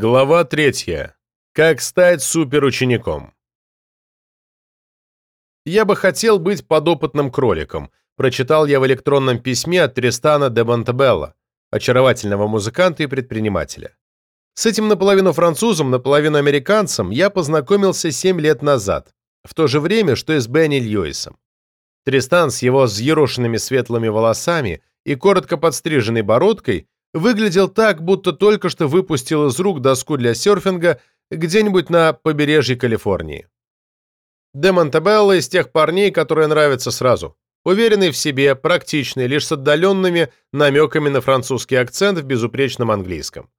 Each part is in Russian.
Глава третья. Как стать суперучеником. «Я бы хотел быть подопытным кроликом», прочитал я в электронном письме от Тристана де Монтебелло, очаровательного музыканта и предпринимателя. С этим наполовину французом, наполовину американцем я познакомился 7 лет назад, в то же время, что и с Бенни Льюисом. Тристан с его взъерошенными светлыми волосами и коротко подстриженной бородкой выглядел так, будто только что выпустил из рук доску для серфинга где-нибудь на побережье Калифорнии. Де Монтебелло из тех парней, которые нравятся сразу. Уверенный в себе, практичный, лишь с отдаленными намеками на французский акцент в безупречном английском.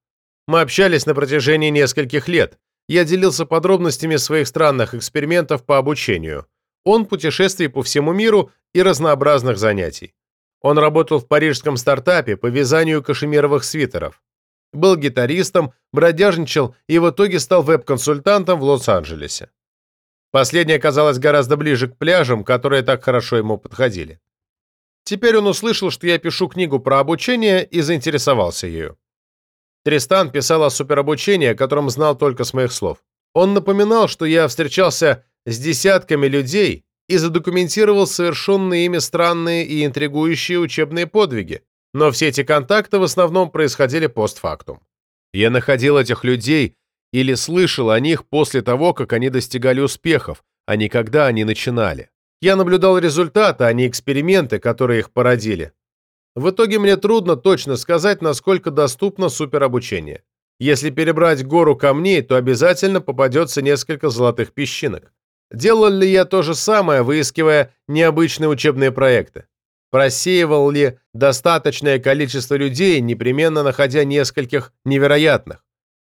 Мы общались на протяжении нескольких лет. Я делился подробностями своих странных экспериментов по обучению. Он путешествий по всему миру и разнообразных занятий. Он работал в парижском стартапе по вязанию кашемировых свитеров. Был гитаристом, бродяжничал и в итоге стал веб-консультантом в Лос-Анджелесе. Последнее оказалось гораздо ближе к пляжам, которые так хорошо ему подходили. Теперь он услышал, что я пишу книгу про обучение и заинтересовался ею. Тристан писал о суперобучении, о котором знал только с моих слов. Он напоминал, что я встречался с десятками людей и задокументировал совершенные ими странные и интригующие учебные подвиги, но все эти контакты в основном происходили постфактум. Я находил этих людей или слышал о них после того, как они достигали успехов, а не когда они начинали. Я наблюдал результаты, а не эксперименты, которые их породили. В итоге мне трудно точно сказать, насколько доступно суперобучение. Если перебрать гору камней, то обязательно попадется несколько золотых песчинок. Делал ли я то же самое, выискивая необычные учебные проекты? Просеивал ли достаточное количество людей, непременно находя нескольких невероятных?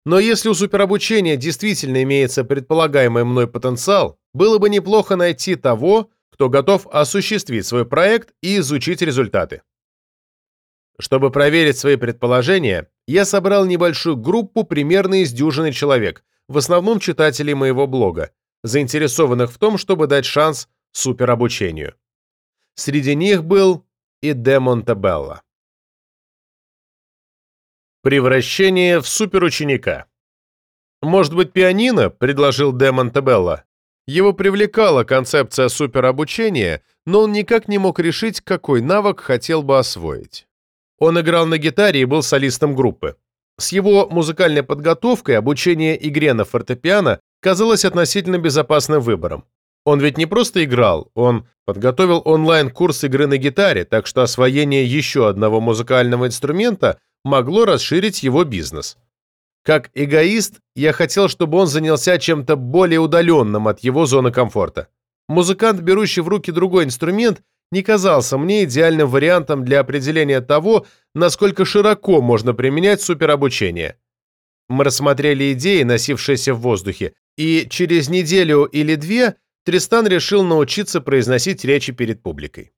Но если у суперобучения действительно имеется предполагаемый мной потенциал, было бы неплохо найти того, кто готов осуществить свой проект и изучить результаты. Чтобы проверить свои предположения, я собрал небольшую группу примерно из дюжины человек, в основном читателей моего блога, заинтересованных в том, чтобы дать шанс суперобучению. Среди них был и Де Монтебелло. Превращение в суперученика. «Может быть, пианино?» – предложил Де Монтебелло. Его привлекала концепция суперобучения, но он никак не мог решить, какой навык хотел бы освоить. Он играл на гитаре и был солистом группы. С его музыкальной подготовкой обучение игре на фортепиано казалось относительно безопасным выбором. Он ведь не просто играл, он подготовил онлайн-курс игры на гитаре, так что освоение еще одного музыкального инструмента могло расширить его бизнес. Как эгоист, я хотел, чтобы он занялся чем-то более удаленным от его зоны комфорта. Музыкант, берущий в руки другой инструмент, не казался мне идеальным вариантом для определения того, насколько широко можно применять суперобучение. Мы рассмотрели идеи, носившиеся в воздухе, и через неделю или две Тристан решил научиться произносить речи перед публикой.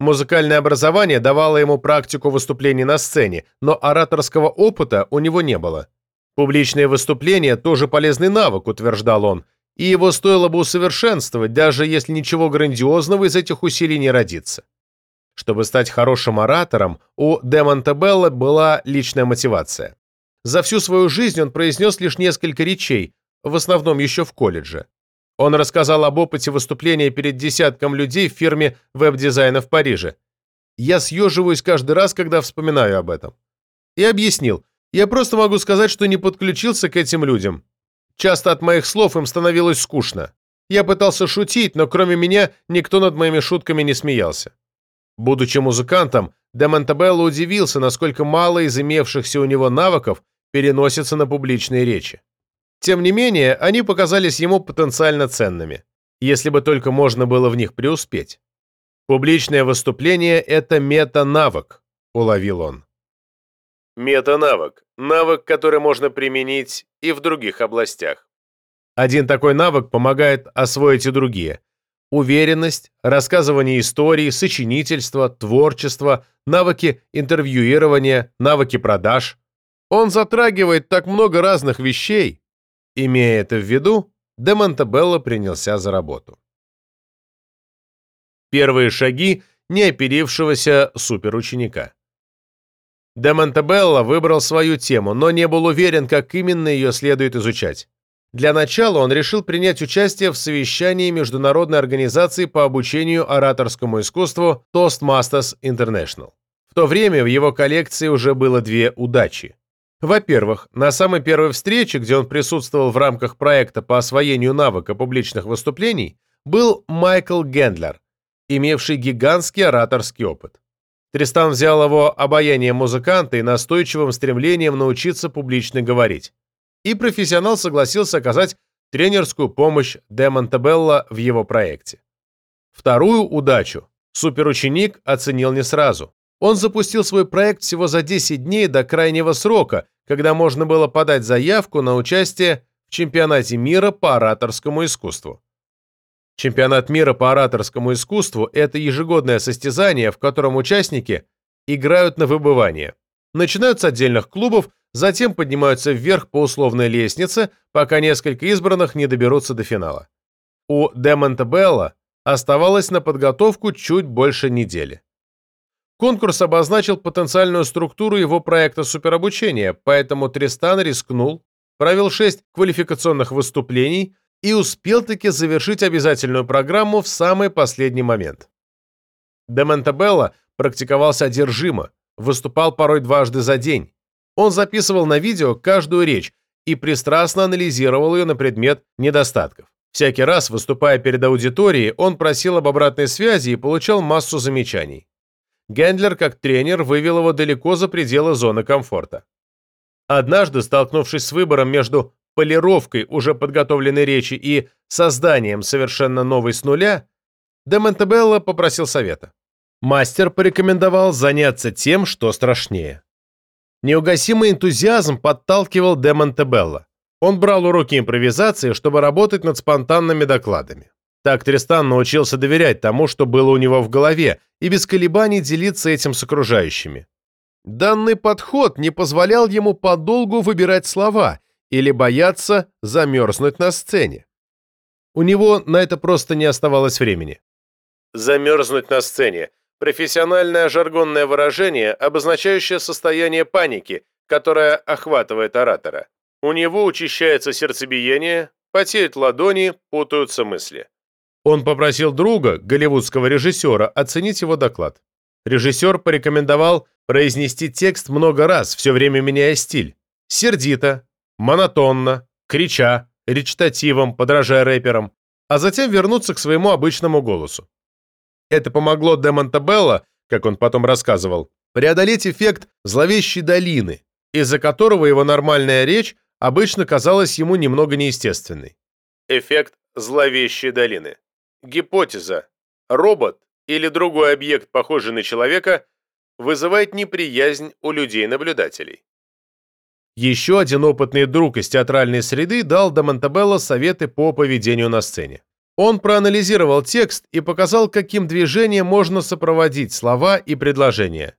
Музыкальное образование давало ему практику выступлений на сцене, но ораторского опыта у него не было. Публичные выступления – тоже полезный навык, утверждал он, и его стоило бы усовершенствовать, даже если ничего грандиозного из этих усилий не родится. Чтобы стать хорошим оратором, у Де Монтебелло была личная мотивация. За всю свою жизнь он произнес лишь несколько речей, в основном еще в колледже. Он рассказал об опыте выступления перед десятком людей в фирме веб-дизайна в Париже. Я съеживаюсь каждый раз, когда вспоминаю об этом. И объяснил, я просто могу сказать, что не подключился к этим людям. Часто от моих слов им становилось скучно. Я пытался шутить, но кроме меня никто над моими шутками не смеялся. Будучи музыкантом, Де Монтебелло удивился, насколько мало из имевшихся у него навыков переносится на публичные речи. Тем не менее, они показались ему потенциально ценными, если бы только можно было в них преуспеть. Публичное выступление – это мета-навык, уловил он. Мета-навык – навык, который можно применить и в других областях. Один такой навык помогает освоить и другие. Уверенность, рассказывание историй, сочинительство, творчество, навыки интервьюирования, навыки продаж. Он затрагивает так много разных вещей, Имея это в виду, де Монтебелло принялся за работу. Первые шаги неоперившегося суперученика. Де Монтебелло выбрал свою тему, но не был уверен, как именно ее следует изучать. Для начала он решил принять участие в совещании Международной организации по обучению ораторскому искусству Toastmasters International. В то время в его коллекции уже было две удачи. Во-первых, на самой первой встрече, где он присутствовал в рамках проекта по освоению навыка публичных выступлений, был Майкл Гендлер, имевший гигантский ораторский опыт. Тристан взял его обаянием музыканта и настойчивым стремлением научиться публично говорить. И профессионал согласился оказать тренерскую помощь Де Монтебелло в его проекте. Вторую удачу суперученик оценил не сразу. Он запустил свой проект всего за 10 дней до крайнего срока, когда можно было подать заявку на участие в чемпионате мира по ораторскому искусству. Чемпионат мира по ораторскому искусству – это ежегодное состязание, в котором участники играют на выбывание. Начинают с отдельных клубов, затем поднимаются вверх по условной лестнице, пока несколько избранных не доберутся до финала. У Де Монтебелло оставалось на подготовку чуть больше недели. Конкурс обозначил потенциальную структуру его проекта суперобучения, поэтому Тристан рискнул, провел шесть квалификационных выступлений и успел таки завершить обязательную программу в самый последний момент. Де Монтебелло практиковался одержимо, выступал порой дважды за день. Он записывал на видео каждую речь и пристрастно анализировал ее на предмет недостатков. Всякий раз, выступая перед аудиторией, он просил об обратной связи и получал массу замечаний. Гендлер, как тренер, вывел его далеко за пределы зоны комфорта. Однажды, столкнувшись с выбором между полировкой уже подготовленной речи и созданием совершенно новой с нуля, де попросил совета. Мастер порекомендовал заняться тем, что страшнее. Неугасимый энтузиазм подталкивал де Монтебелло. Он брал уроки импровизации, чтобы работать над спонтанными докладами. Так Тристан научился доверять тому, что было у него в голове, и без колебаний делиться этим с окружающими. Данный подход не позволял ему подолгу выбирать слова или бояться замерзнуть на сцене. У него на это просто не оставалось времени. Замерзнуть на сцене – профессиональное жаргонное выражение, обозначающее состояние паники, которое охватывает оратора. У него учащается сердцебиение, потеют ладони, путаются мысли. Он попросил друга, голливудского режиссера, оценить его доклад. Режиссер порекомендовал произнести текст много раз, все время меняя стиль. Сердито, монотонно, крича, речитативом, подражая рэперам, а затем вернуться к своему обычному голосу. Это помогло Де Монтебелло, как он потом рассказывал, преодолеть эффект зловещей долины, из-за которого его нормальная речь обычно казалась ему немного неестественной. Эффект зловещей долины. Гипотеза. Робот или другой объект, похожий на человека, вызывает неприязнь у людей-наблюдателей. Еще один опытный друг из театральной среды дал Де Монтебелло советы по поведению на сцене. Он проанализировал текст и показал, каким движением можно сопроводить слова и предложения.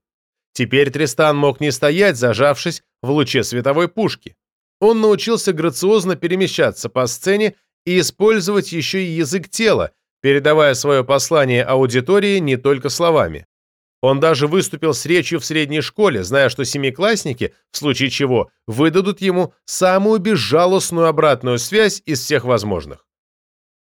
Теперь Тристан мог не стоять, зажавшись в луче световой пушки. Он научился грациозно перемещаться по сцене и использовать еще и язык тела, передавая свое послание аудитории не только словами. Он даже выступил с речью в средней школе, зная, что семиклассники, в случае чего, выдадут ему самую безжалостную обратную связь из всех возможных.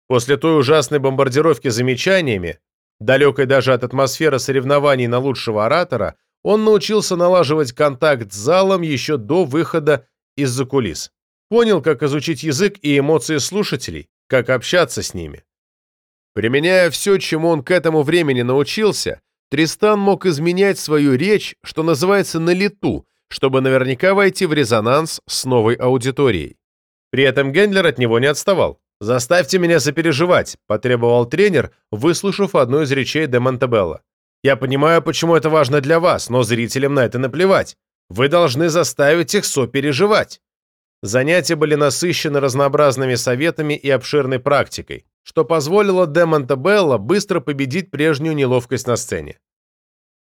После той ужасной бомбардировки замечаниями, далекой даже от атмосферы соревнований на лучшего оратора, он научился налаживать контакт с залом еще до выхода из-за кулис. Понял, как изучить язык и эмоции слушателей, как общаться с ними. Применяя все, чему он к этому времени научился, Тристан мог изменять свою речь, что называется, на лету, чтобы наверняка войти в резонанс с новой аудиторией. При этом Гендлер от него не отставал. «Заставьте меня сопереживать», – потребовал тренер, выслушав одну из речей де Монтебелло. «Я понимаю, почему это важно для вас, но зрителям на это наплевать. Вы должны заставить их сопереживать». Занятия были насыщены разнообразными советами и обширной практикой что позволило Де Монтебелло быстро победить прежнюю неловкость на сцене.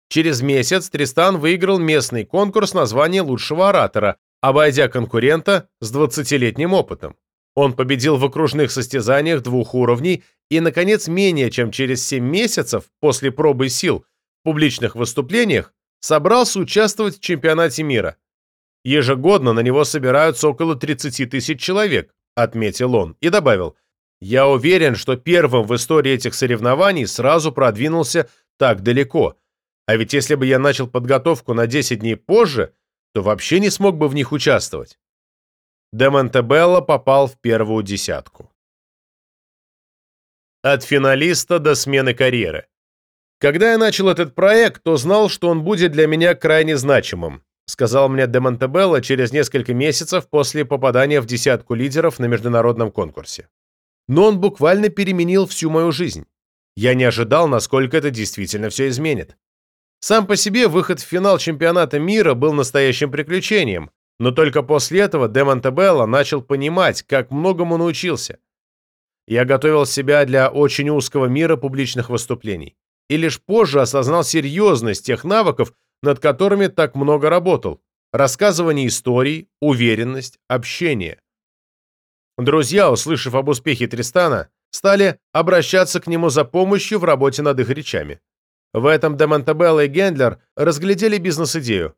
Через месяц Тристан выиграл местный конкурс на звание лучшего оратора, обойдя конкурента с 20-летним опытом. Он победил в окружных состязаниях двух уровней и, наконец, менее чем через 7 месяцев после пробы сил в публичных выступлениях собрался участвовать в чемпионате мира. Ежегодно на него собираются около 30 тысяч человек, отметил он, и добавил, «Я уверен, что первым в истории этих соревнований сразу продвинулся так далеко, а ведь если бы я начал подготовку на 10 дней позже, то вообще не смог бы в них участвовать». Де Монтебелло попал в первую десятку. От финалиста до смены карьеры. Когда я начал этот проект, то знал, что он будет для меня крайне значимым, сказал мне Де Монтебелло через несколько месяцев после попадания в десятку лидеров на международном конкурсе. Но он буквально переменил всю мою жизнь. Я не ожидал, насколько это действительно все изменит. Сам по себе выход в финал чемпионата мира был настоящим приключением, но только после этого Де Монтебелло начал понимать, как многому научился. Я готовил себя для очень узкого мира публичных выступлений и лишь позже осознал серьезность тех навыков, над которыми так много работал. Рассказывание историй, уверенность, общение. Друзья, услышав об успехе Тристана, стали обращаться к нему за помощью в работе над их речами. В этом Де Монтебелло и Гендлер разглядели бизнес-идею –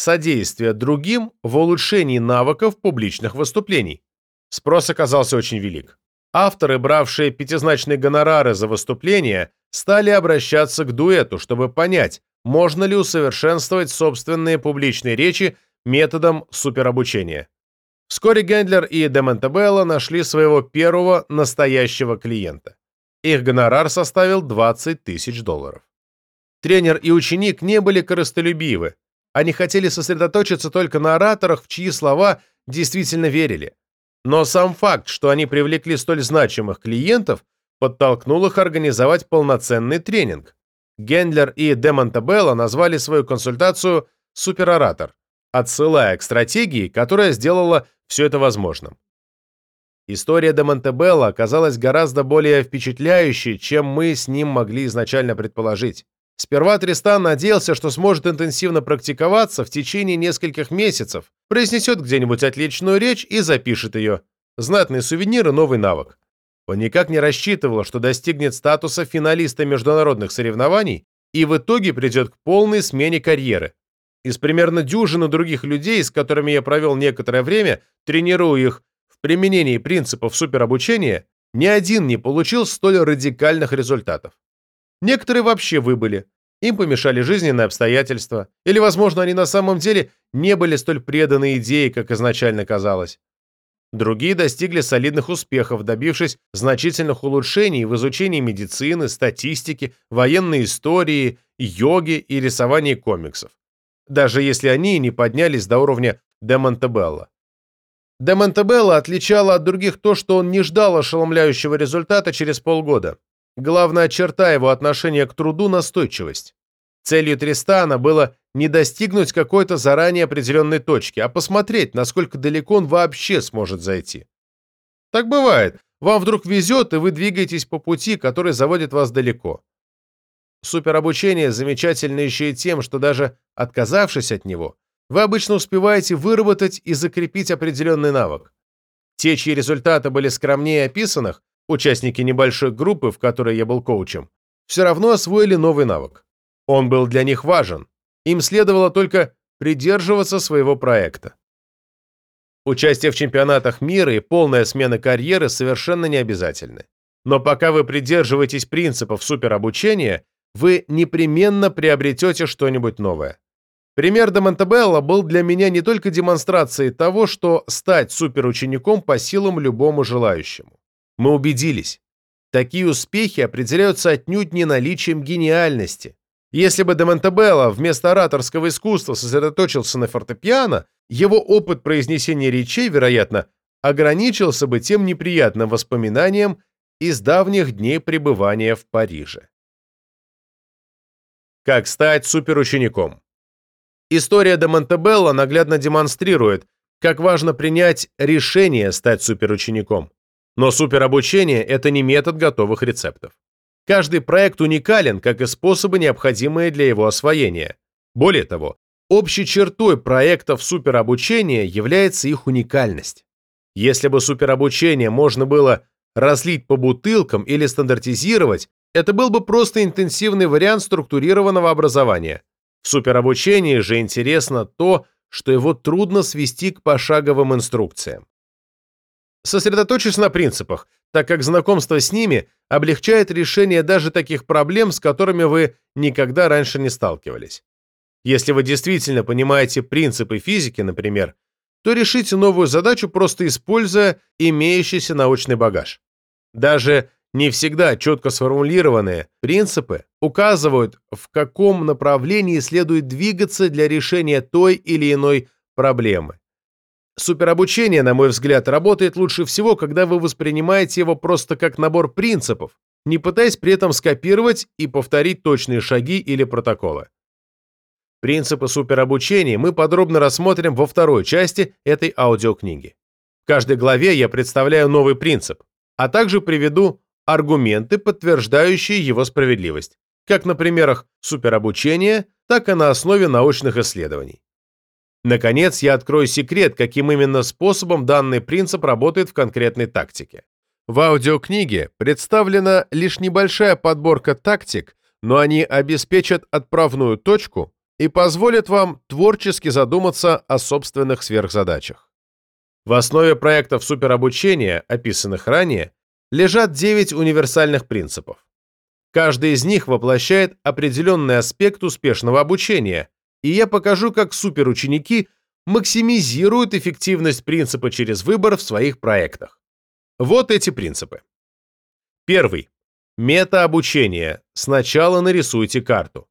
содействие другим в улучшении навыков публичных выступлений. Спрос оказался очень велик. Авторы, бравшие пятизначные гонорары за выступления, стали обращаться к дуэту, чтобы понять, можно ли усовершенствовать собственные публичные речи методом суперобучения. Вскоре Гендлер и Демонтебелло нашли своего первого настоящего клиента. Их гонорар составил 20 тысяч долларов. Тренер и ученик не были корыстолюбивы. Они хотели сосредоточиться только на ораторах, в чьи слова действительно верили. Но сам факт, что они привлекли столь значимых клиентов, подтолкнул их организовать полноценный тренинг. Гендлер и Де назвали свою консультацию «Супероратор», отсылая к стратегии, которая сделала все это возможным. История Де оказалась гораздо более впечатляющей, чем мы с ним могли изначально предположить. Сперва Тристан надеялся, что сможет интенсивно практиковаться в течение нескольких месяцев, произнесет где-нибудь отличную речь и запишет ее. Знатный сувенир и новый навык. Он никак не рассчитывал, что достигнет статуса финалиста международных соревнований и в итоге придет к полной смене карьеры. Из примерно дюжины других людей, с которыми я провел некоторое время, тренируя их в применении принципов суперобучения, ни один не получил столь радикальных результатов. Некоторые вообще выбыли, им помешали жизненные обстоятельства, или, возможно, они на самом деле не были столь преданы идее, как изначально казалось. Другие достигли солидных успехов, добившись значительных улучшений в изучении медицины, статистики, военной истории, йоги и рисовании комиксов, даже если они не поднялись до уровня Де Монтебелло. Де отличало от других то, что он не ждал ошеломляющего результата через полгода. Главная черта его отношения к труду – настойчивость. Целью Тристана было не достигнуть какой-то заранее определенной точки, а посмотреть, насколько далеко он вообще сможет зайти. Так бывает. Вам вдруг везет, и вы двигаетесь по пути, который заводит вас далеко. Суперобучение замечательно еще и тем, что даже отказавшись от него, вы обычно успеваете выработать и закрепить определенный навык. Те, чьи результаты были скромнее описанных, участники небольшой группы, в которой я был коучем, все равно освоили новый навык. Он был для них важен. Им следовало только придерживаться своего проекта. Участие в чемпионатах мира и полная смена карьеры совершенно не обязательны. Но пока вы придерживаетесь принципов суперобучения, вы непременно приобретете что-нибудь новое. Пример де Монтебелло был для меня не только демонстрацией того, что стать суперучеником по силам любому желающему. Мы убедились, такие успехи определяются отнюдь не наличием гениальности, если бы де Монтебелло вместо ораторского искусства сосредоточился на фортепиано, его опыт произнесения речей, вероятно, ограничился бы тем неприятным воспоминанием из давних дней пребывания в Париже. Как стать суперучеником? История де Монтебелло наглядно демонстрирует, как важно принять решение стать суперучеником. Но суперобучение – это не метод готовых рецептов. Каждый проект уникален, как и способы, необходимые для его освоения. Более того, общей чертой проектов суперобучения является их уникальность. Если бы суперобучение можно было разлить по бутылкам или стандартизировать, это был бы просто интенсивный вариант структурированного образования. В суперобучении же интересно то, что его трудно свести к пошаговым инструкциям. Сосредоточьтесь на принципах, так как знакомство с ними облегчает решение даже таких проблем, с которыми вы никогда раньше не сталкивались. Если вы действительно понимаете принципы физики, например, то решите новую задачу, просто используя имеющийся научный багаж. Даже не всегда четко сформулированные принципы указывают, в каком направлении следует двигаться для решения той или иной проблемы. Суперобучение, на мой взгляд, работает лучше всего, когда вы воспринимаете его просто как набор принципов, не пытаясь при этом скопировать и повторить точные шаги или протоколы. Принципы суперобучения мы подробно рассмотрим во второй части этой аудиокниги. В каждой главе я представляю новый принцип, а также приведу аргументы, подтверждающие его справедливость, как на примерах суперобучения, так и на основе научных исследований. Наконец, я открою секрет, каким именно способом данный принцип работает в конкретной тактике. В аудиокниге представлена лишь небольшая подборка тактик, но они обеспечат отправную точку и позволят вам творчески задуматься о собственных сверхзадачах. В основе проектов суперобучения, описанных ранее, лежат 9 универсальных принципов. Каждый из них воплощает определенный аспект успешного обучения, и я покажу, как суперученики максимизируют эффективность принципа через выбор в своих проектах. Вот эти принципы. Первый. Метаобучение. Сначала нарисуйте карту.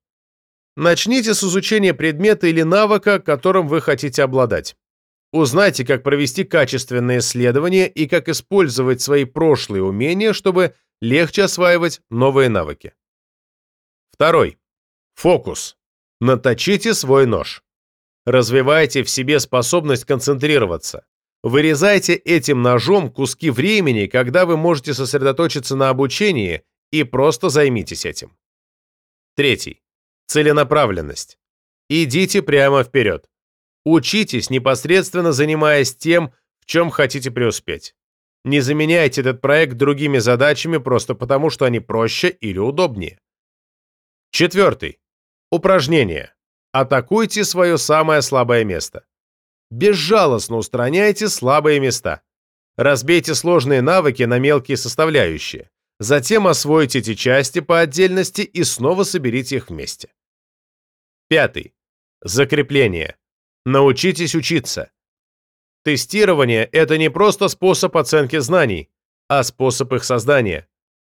Начните с изучения предмета или навыка, которым вы хотите обладать. Узнайте, как провести качественное исследование и как использовать свои прошлые умения, чтобы легче осваивать новые навыки. Второй. Фокус. Наточите свой нож. Развивайте в себе способность концентрироваться. Вырезайте этим ножом куски времени, когда вы можете сосредоточиться на обучении, и просто займитесь этим. Третий. Целенаправленность. Идите прямо вперед. Учитесь, непосредственно занимаясь тем, в чем хотите преуспеть. Не заменяйте этот проект другими задачами просто потому, что они проще или удобнее. Четвертый. Упражнение. Атакуйте свое самое слабое место. Безжалостно устраняйте слабые места. Разбейте сложные навыки на мелкие составляющие. Затем освойте эти части по отдельности и снова соберите их вместе. Пятый. Закрепление. Научитесь учиться. Тестирование – это не просто способ оценки знаний, а способ их создания.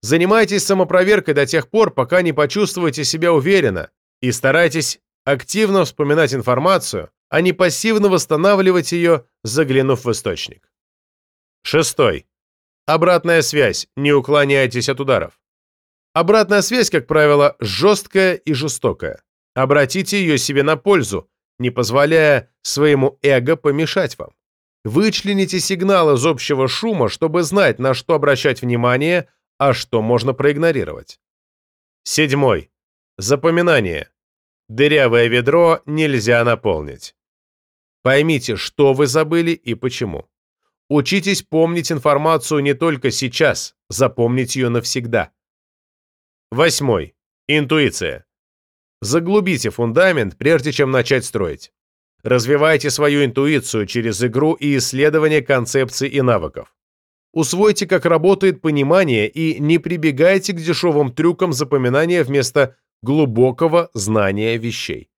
Занимайтесь самопроверкой до тех пор, пока не почувствуете себя уверенно, и старайтесь активно вспоминать информацию, а не пассивно восстанавливать ее, заглянув в источник. Шестой. Обратная связь. Не уклоняйтесь от ударов. Обратная связь, как правило, жесткая и жестокая. Обратите ее себе на пользу, не позволяя своему эго помешать вам. Вычлените сигнал из общего шума, чтобы знать, на что обращать внимание, а что можно проигнорировать. Седьмой. Запоминание. Дырявое ведро нельзя наполнить. Поймите, что вы забыли и почему. Учитесь помнить информацию не только сейчас, запомнить ее навсегда. Восьмой. Интуиция. Заглубите фундамент, прежде чем начать строить. Развивайте свою интуицию через игру и исследование концепций и навыков. Усвойте, как работает понимание, и не прибегайте к дешевым трюкам запоминания вместо глубокого знания вещей.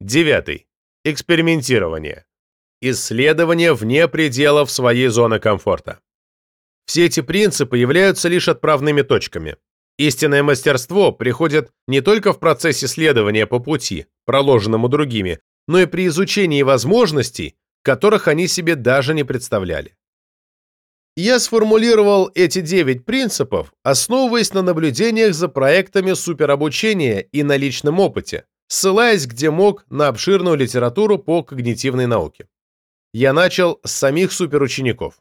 Девятый. Экспериментирование. Исследование вне пределов своей зоны комфорта. Все эти принципы являются лишь отправными точками. Истинное мастерство приходит не только в процессе следования по пути, проложенному другими, но и при изучении возможностей, которых они себе даже не представляли. Я сформулировал эти 9 принципов, основываясь на наблюдениях за проектами суперобучения и на личном опыте, ссылаясь где мог на обширную литературу по когнитивной науке. Я начал с самих суперучеников.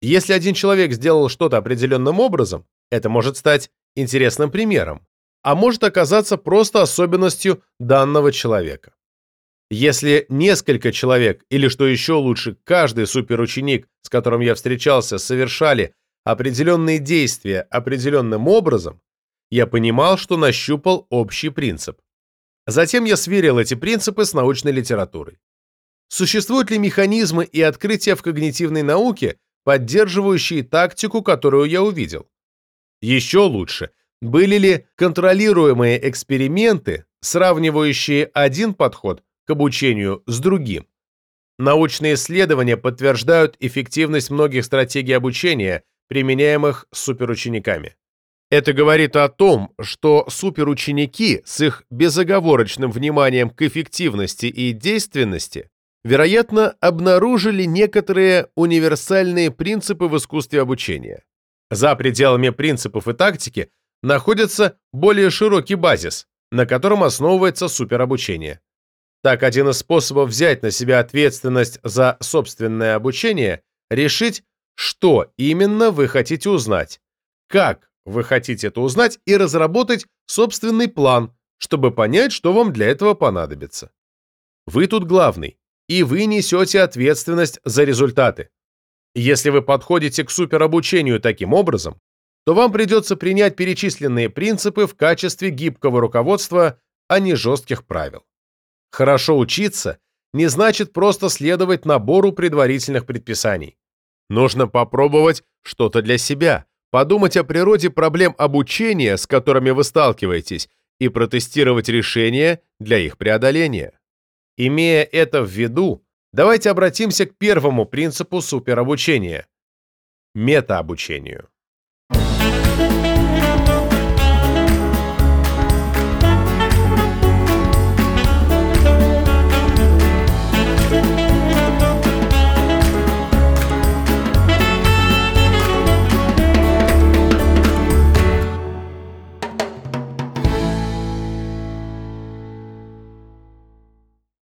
Если один человек сделал что-то определенным образом, это может стать интересным примером, а может оказаться просто особенностью данного человека. Если несколько человек, или что еще лучше, каждый суперученик, с которым я встречался, совершали определенные действия определенным образом, я понимал, что нащупал общий принцип. Затем я сверил эти принципы с научной литературой. Существуют ли механизмы и открытия в когнитивной науке, поддерживающие тактику, которую я увидел? Еще лучше, были ли контролируемые эксперименты, сравнивающие один подход к обучению с другим? Научные исследования подтверждают эффективность многих стратегий обучения, применяемых суперучениками. Это говорит о том, что суперученики с их безоговорочным вниманием к эффективности и действенности, вероятно, обнаружили некоторые универсальные принципы в искусстве обучения. За пределами принципов и тактики находится более широкий базис, на котором основывается суперобучение. Так, один из способов взять на себя ответственность за собственное обучение – решить, что именно вы хотите узнать, как вы хотите это узнать и разработать собственный план, чтобы понять, что вам для этого понадобится. Вы тут главный, и вы несете ответственность за результаты. Если вы подходите к суперобучению таким образом, то вам придется принять перечисленные принципы в качестве гибкого руководства, а не жестких правил. Хорошо учиться не значит просто следовать набору предварительных предписаний. Нужно попробовать что-то для себя, подумать о природе проблем обучения, с которыми вы сталкиваетесь, и протестировать решения для их преодоления. Имея это в виду, давайте обратимся к первому принципу суперобучения – метаобучению. Thank.